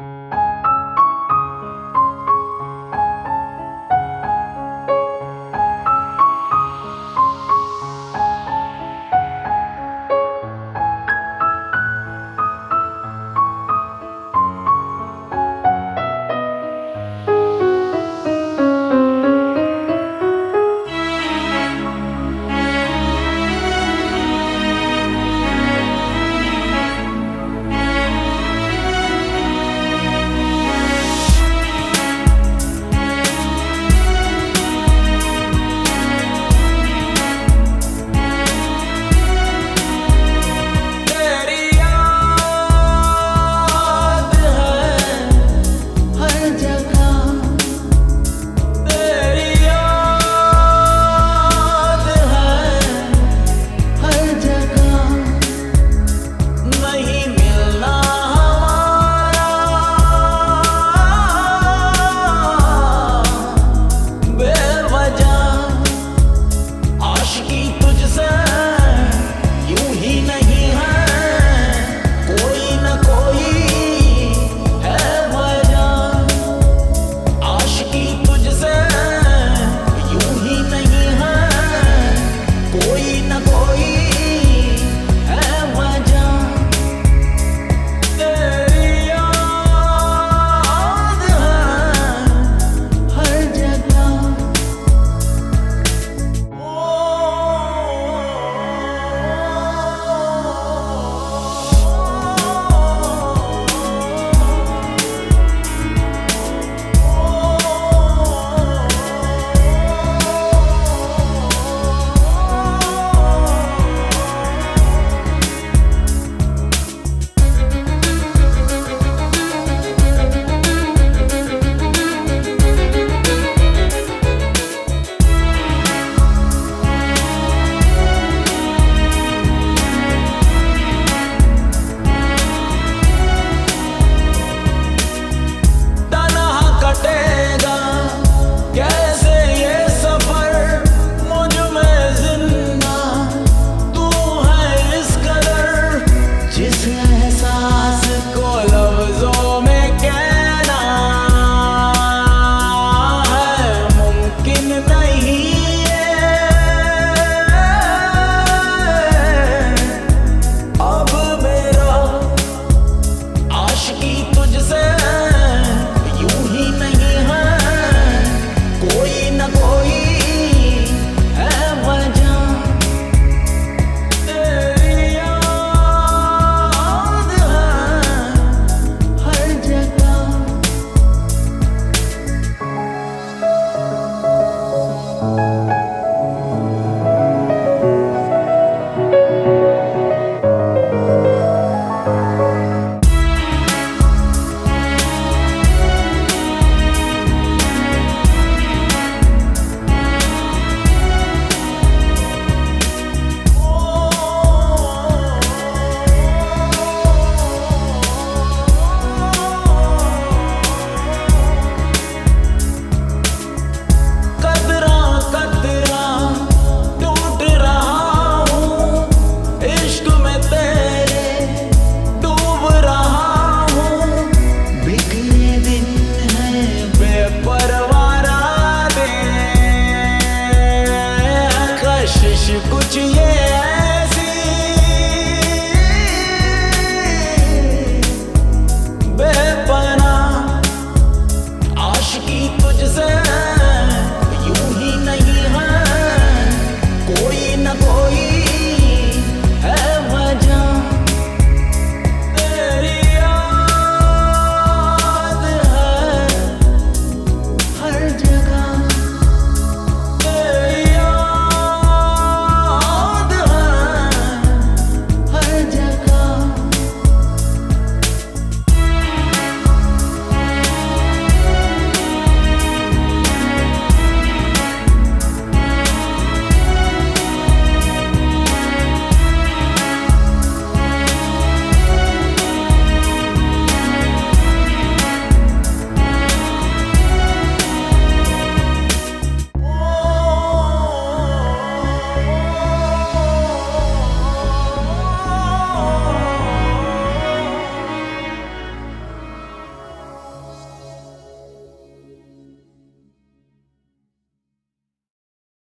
you through